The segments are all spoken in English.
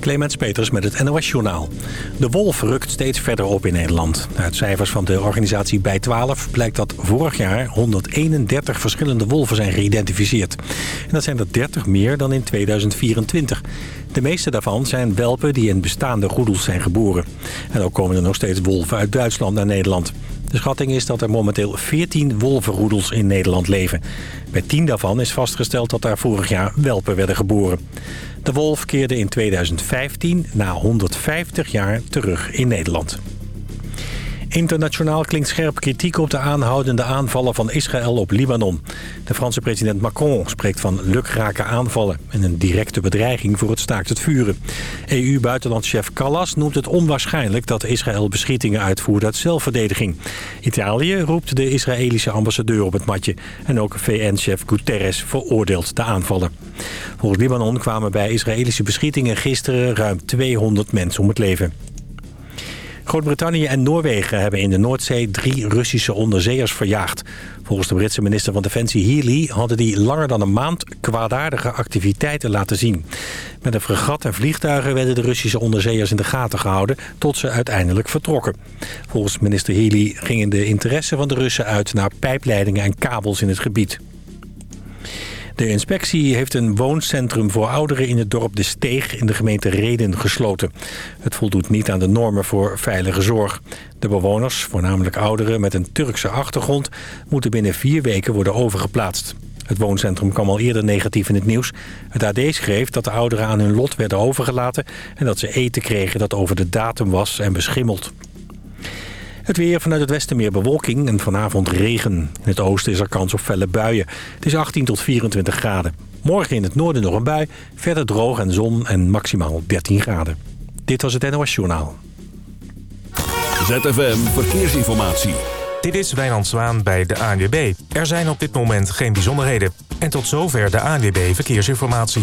Clemens Peters met het NOS Journaal. De wolf rukt steeds verder op in Nederland. Uit cijfers van de organisatie Bij 12 blijkt dat vorig jaar 131 verschillende wolven zijn geïdentificeerd. En dat zijn er 30 meer dan in 2024. De meeste daarvan zijn welpen die in bestaande roedels zijn geboren. En ook komen er nog steeds wolven uit Duitsland naar Nederland. De schatting is dat er momenteel 14 wolvenroedels in Nederland leven. Bij 10 daarvan is vastgesteld dat daar vorig jaar welpen werden geboren. De wolf keerde in 2015 na 150 jaar terug in Nederland. Internationaal klinkt scherp kritiek op de aanhoudende aanvallen van Israël op Libanon. De Franse president Macron spreekt van lukrake aanvallen... en een directe bedreiging voor het staakt het vuren. EU-buitenlandchef Callas noemt het onwaarschijnlijk... dat Israël beschietingen uitvoert uit zelfverdediging. Italië roept de Israëlische ambassadeur op het matje... en ook VN-chef Guterres veroordeelt de aanvallen. Volgens Libanon kwamen bij Israëlische beschietingen gisteren... ruim 200 mensen om het leven. Groot-Brittannië en Noorwegen hebben in de Noordzee drie Russische onderzeeërs verjaagd. Volgens de Britse minister van Defensie Healy hadden die langer dan een maand kwaadaardige activiteiten laten zien. Met een fregat en vliegtuigen werden de Russische onderzeeërs in de gaten gehouden tot ze uiteindelijk vertrokken. Volgens minister Healy gingen de interesse van de Russen uit naar pijpleidingen en kabels in het gebied. De inspectie heeft een wooncentrum voor ouderen in het dorp De Steeg in de gemeente Reden gesloten. Het voldoet niet aan de normen voor veilige zorg. De bewoners, voornamelijk ouderen met een Turkse achtergrond, moeten binnen vier weken worden overgeplaatst. Het wooncentrum kwam al eerder negatief in het nieuws. Het AD schreef dat de ouderen aan hun lot werden overgelaten... en dat ze eten kregen dat over de datum was en beschimmeld. Het weer vanuit het westen meer bewolking en vanavond regen. In het oosten is er kans op felle buien. Het is 18 tot 24 graden. Morgen in het noorden nog een bui. Verder droog en zon en maximaal 13 graden. Dit was het NOS Journaal. ZFM Verkeersinformatie. Dit is Wijnand Zwaan bij de ANWB. Er zijn op dit moment geen bijzonderheden. En tot zover de ANWB Verkeersinformatie.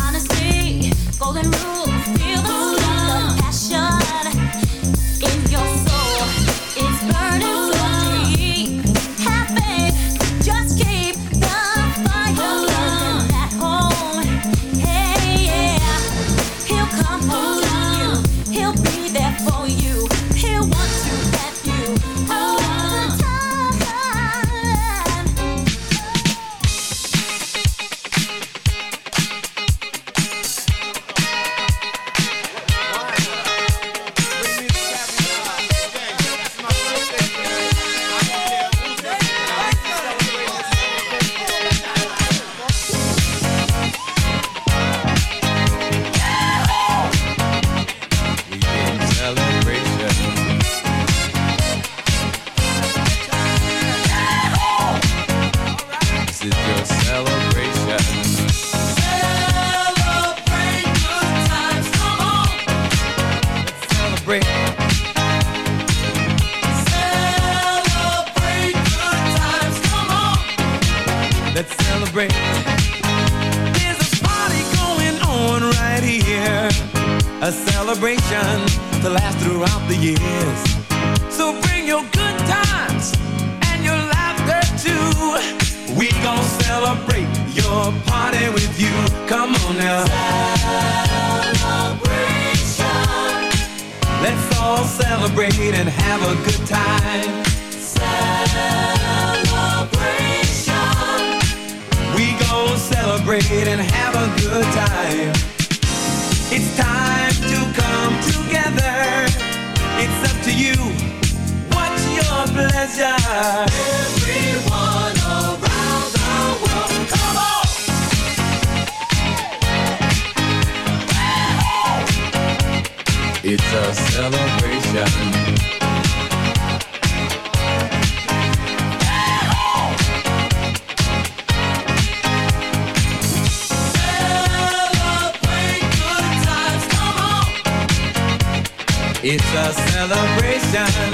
Honestly, golden rule. Everyone around the world, come on! It's a celebration. Celebrate good times, come on. It's a celebration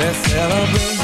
share your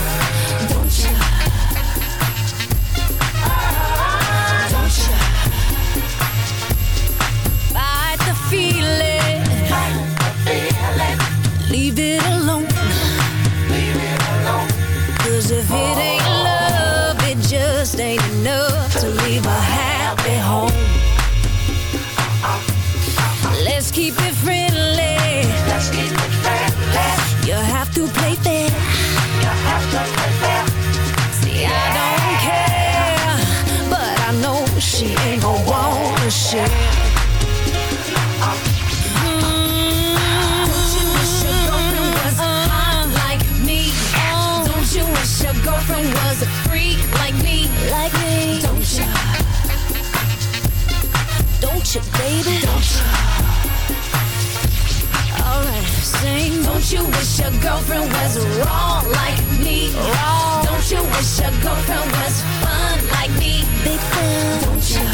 wish your girlfriend was wrong like me? Wrong. Don't you wish your girlfriend was fun like me? Big fan. Don't you?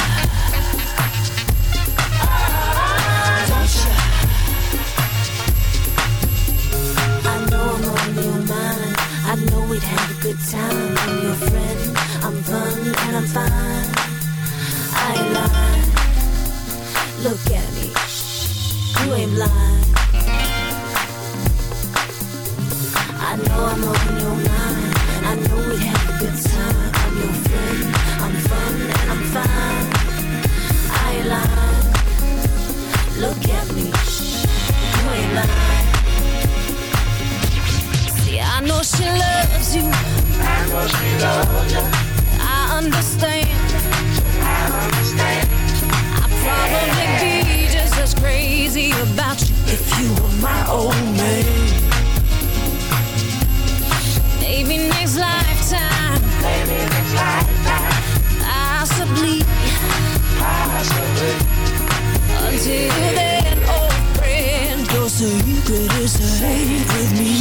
Don't you? I know I'm on your mind. I know we'd have a good time. I'm your friend. I'm fun and I'm fine. know I'm on your mind. I know we a good time. I'm your friend. I'm fun and I'm fine. I lie. Look at me. You ain't lying. I know she loves you. I know she loves you. I understand. I understand. I probably yeah. be just as crazy about you if you were my old man. time. Possibly. Until then, old friend, with me.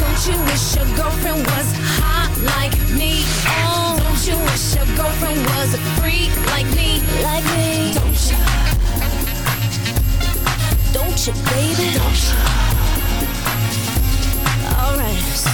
Don't you wish your girlfriend was hot like me? Don't you wish your girlfriend was a freak like me? Like me. Don't you? Don't you, baby? Don't you?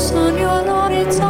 sono l'orizzonte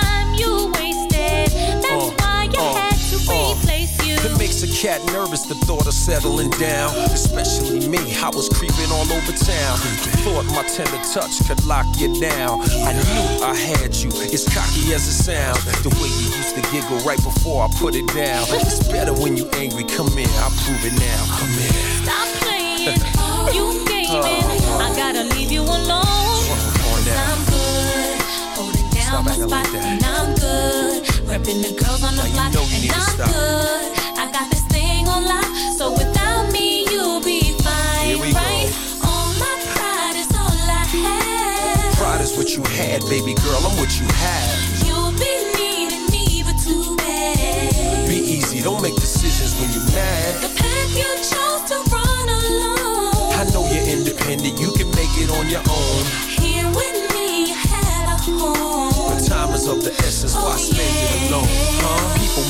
a cat nervous, the thought of settling down. Especially me, I was creeping all over town. Thought my tender touch could lock you down. I knew I had you, as cocky as it sounds. The way you used to giggle right before I put it down. It's better when you angry, come in, I'll prove it now. Come in. Stop playing. you gaming. Oh. I gotta leave you alone. I'm good. Holding down Stop my spot. like and I'm good. Repping the girls on the block. and need to I'm stop. good. I got this thing on lock. So without me, you'll be fine, Here we go. right? All my pride is all I have. Pride is what you had, baby girl, I'm what you have. You'll be needing me, but too bad. Be easy, don't make decisions when you're mad.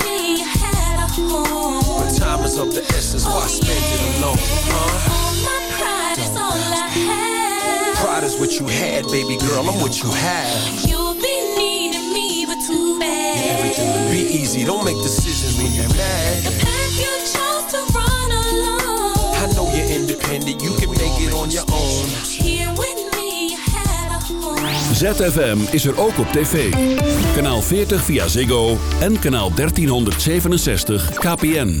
me, is of the essence, why spend it alone, huh? All my pride is all I have. Pride is what you had, baby girl, I'm what you have. You'll be needing me, but too bad. Be easy, don't make decisions when you're mad. The path you chose to run alone. I know you're independent, you can make it on your own. Here with me, you had a home. ZFM is er ook op tv. Kanaal 40 via Ziggo en kanaal 1367 KPN.